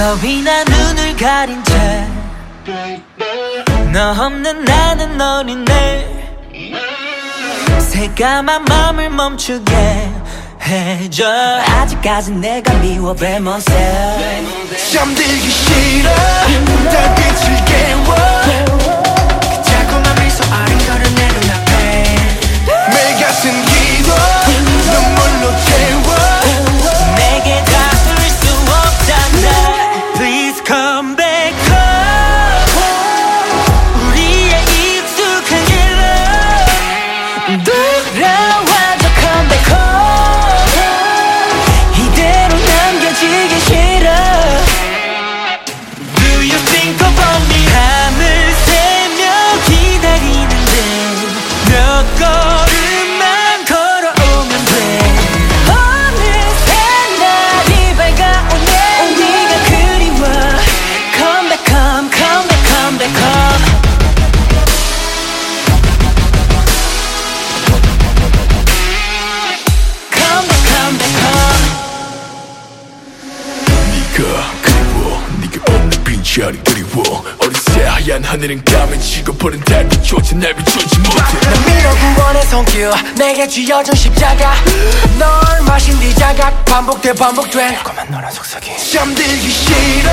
겁이 나 눈을 가린 채. 너 없는 나는 어린데 새까만 맘을 멈추게 해줘. 아직까진 내가 미워 myself 잠들기 싫어. 달빛을 깨워 빈자리 그리워. 어느새 하얀 하늘은 까매지고 버린 달빛조차 날 비추지 못해. 난 밀어 구 원의 손길 내게 쥐어준 십자가. 널 마신 뒤 자각 반복돼 반복돼. 고만 너란 속삭이. 잠들기 싫어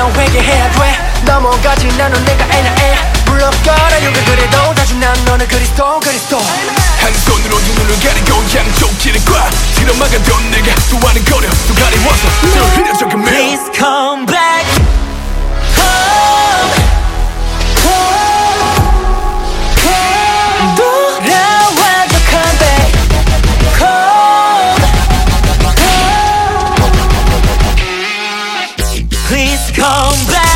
안녕 회개해야 돼. 넘어가지 나는 내가 애나 애. 물러가라. 요가 그래도 자주 난 너는 그리스도 그리스도. 한 손으로 두 눈을 가리고 양쪽 길을 꽉 틀어막아도 내가 또 아는 거려. 또 가리워서 늘 흐려져 그 매일 come back.